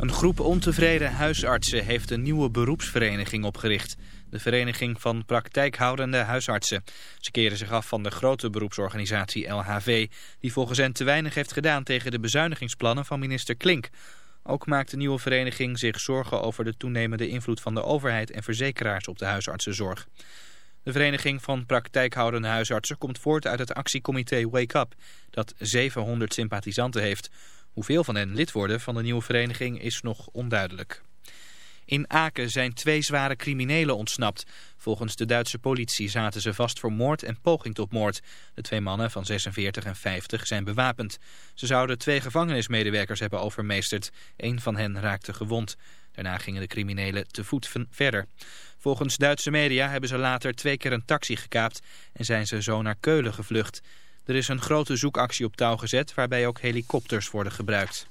Een groep ontevreden huisartsen heeft een nieuwe beroepsvereniging opgericht. De Vereniging van Praktijkhoudende Huisartsen. Ze keren zich af van de grote beroepsorganisatie LHV... die volgens hen te weinig heeft gedaan tegen de bezuinigingsplannen van minister Klink. Ook maakt de nieuwe vereniging zich zorgen over de toenemende invloed van de overheid en verzekeraars op de huisartsenzorg. De Vereniging van Praktijkhoudende Huisartsen komt voort uit het actiecomité Wake Up, dat 700 sympathisanten heeft. Hoeveel van hen lid worden van de nieuwe vereniging is nog onduidelijk. In Aken zijn twee zware criminelen ontsnapt. Volgens de Duitse politie zaten ze vast voor moord en poging tot moord. De twee mannen van 46 en 50 zijn bewapend. Ze zouden twee gevangenismedewerkers hebben overmeesterd. Een van hen raakte gewond. Daarna gingen de criminelen te voet verder. Volgens Duitse media hebben ze later twee keer een taxi gekaapt en zijn ze zo naar Keulen gevlucht. Er is een grote zoekactie op touw gezet waarbij ook helikopters worden gebruikt.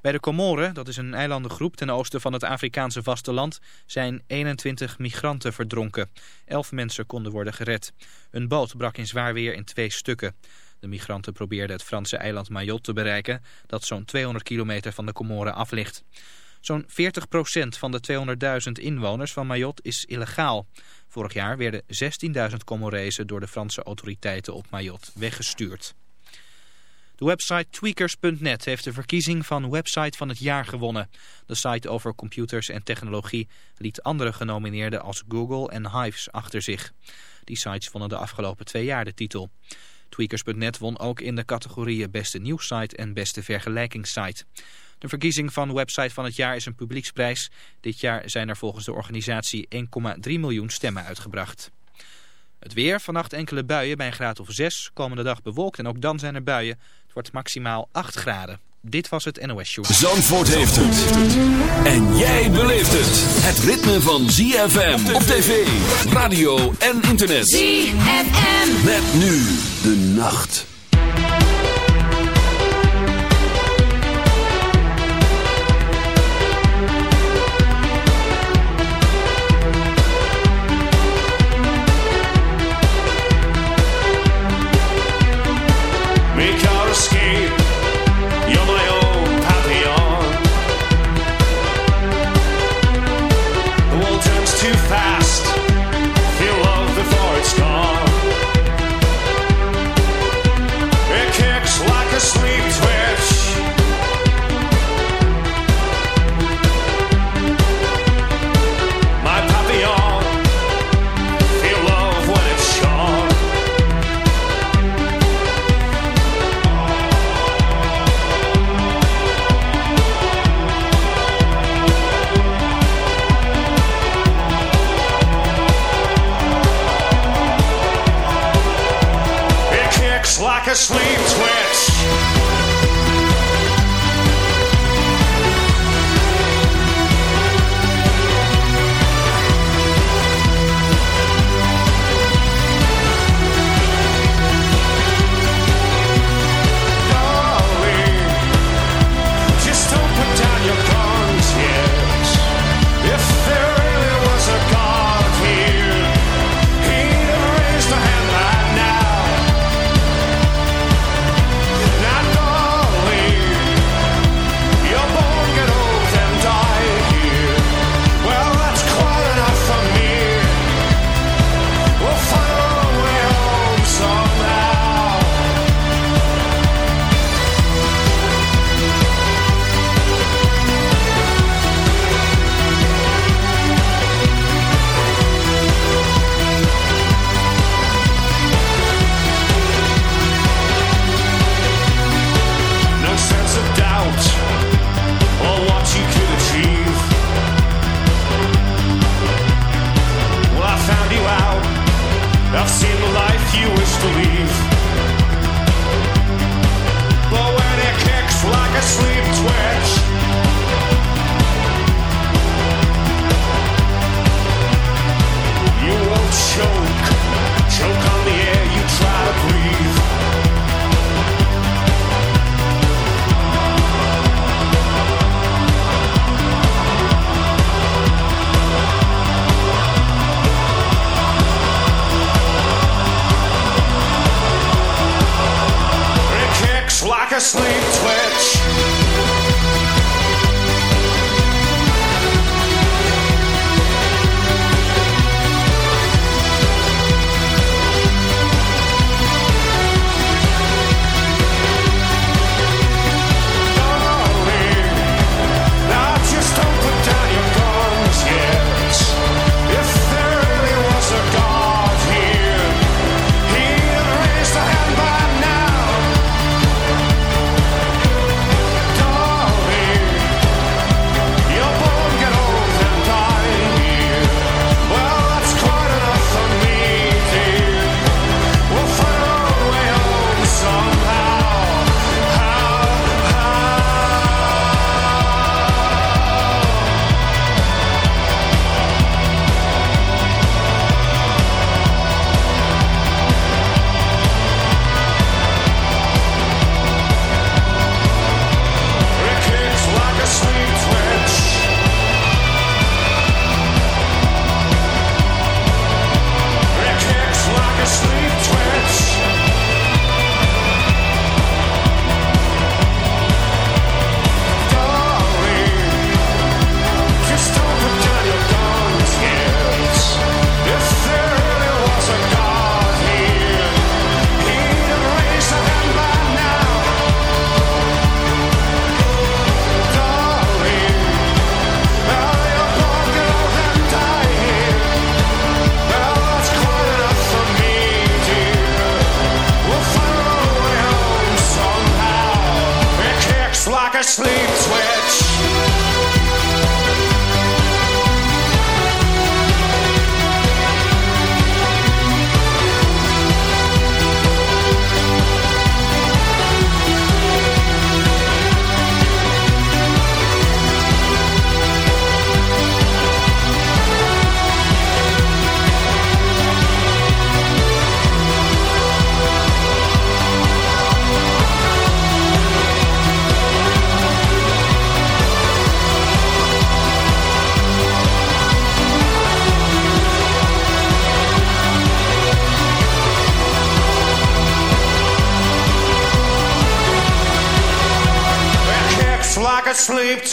Bij de Comoren, dat is een eilandengroep ten oosten van het Afrikaanse vasteland, zijn 21 migranten verdronken. Elf mensen konden worden gered. Een boot brak in zwaar weer in twee stukken. De migranten probeerden het Franse eiland Mayotte te bereiken, dat zo'n 200 kilometer van de Comoren af ligt. Zo'n 40% van de 200.000 inwoners van Mayotte is illegaal. Vorig jaar werden 16.000 Comorezen door de Franse autoriteiten op Mayotte weggestuurd. De website tweakers.net heeft de verkiezing van website van het jaar gewonnen. De site over computers en technologie liet andere genomineerden als Google en Hives achter zich. Die sites wonnen de afgelopen twee jaar de titel. Tweakers.net won ook in de categorieën beste nieuwssite en beste vergelijkingssite. De verkiezing van website van het jaar is een publieksprijs. Dit jaar zijn er volgens de organisatie 1,3 miljoen stemmen uitgebracht. Het weer, vannacht enkele buien bij een graad of 6. Komende dag bewolkt en ook dan zijn er buien. Het wordt maximaal 8 graden. Dit was het NOS Show. Zandvoort heeft het. En jij beleeft het. Het ritme van ZFM op tv, radio en internet. ZFM. Met nu de nacht.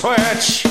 switch.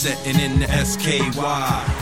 setting in the SKY.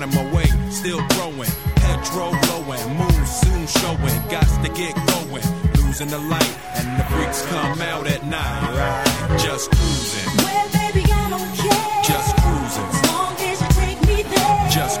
finding my way, still growing. Petrol blowing, moon soon showing. Got to get going. Losing the light, and the freaks come out at night. Just cruising, Well, baby, I don't care. just cruising, As long as you take me there. just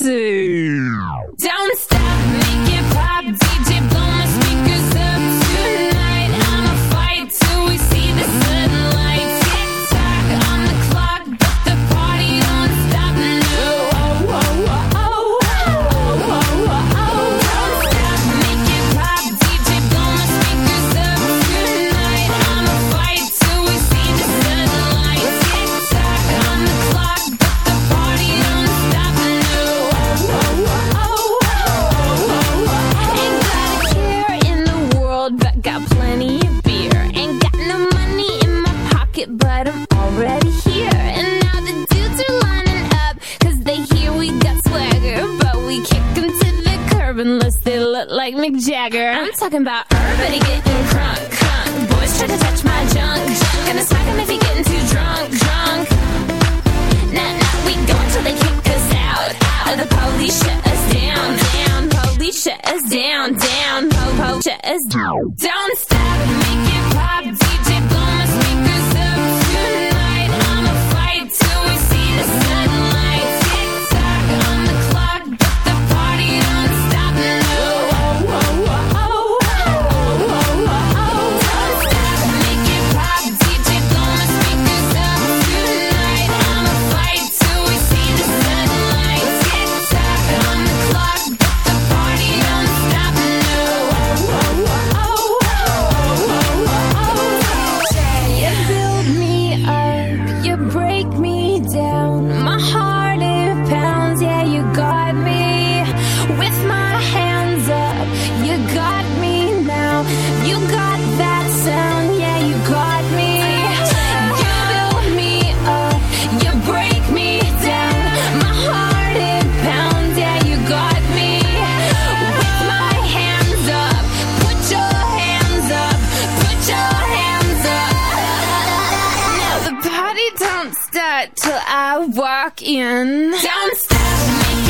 Sue. Talking about till uh, I walk in. Don't stop me.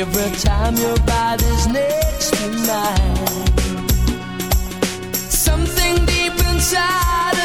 Every time your body's next to mine, something deep inside.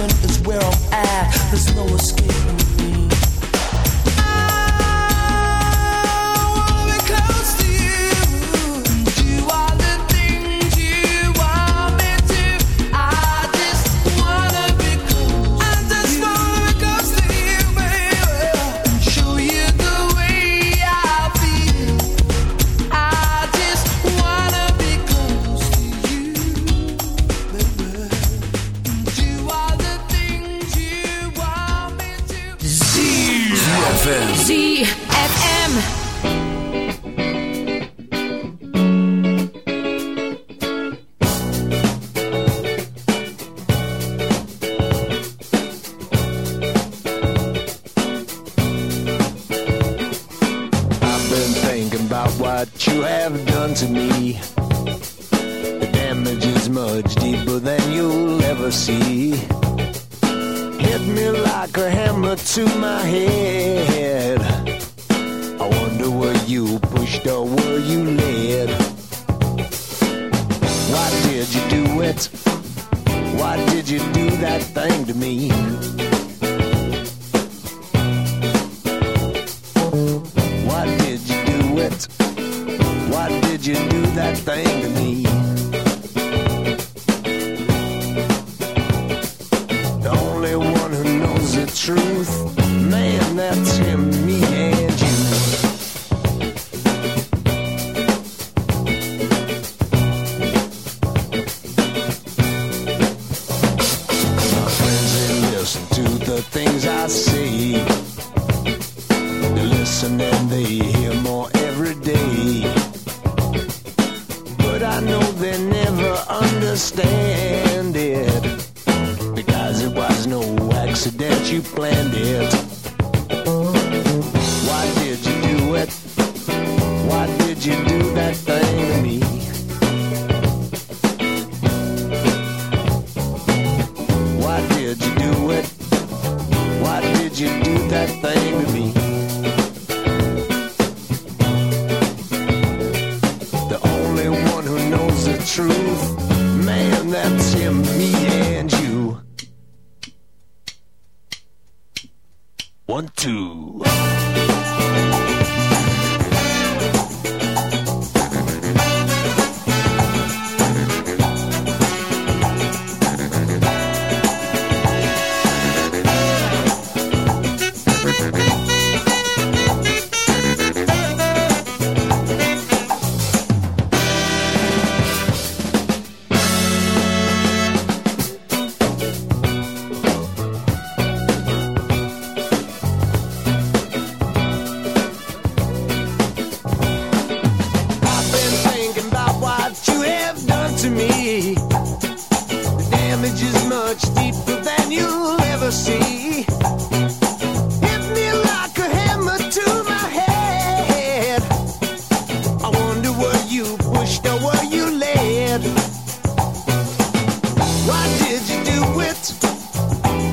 is where I'm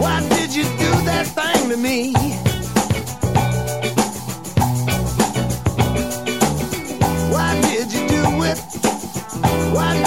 Why did you do that thing to me? Why did you do it? Why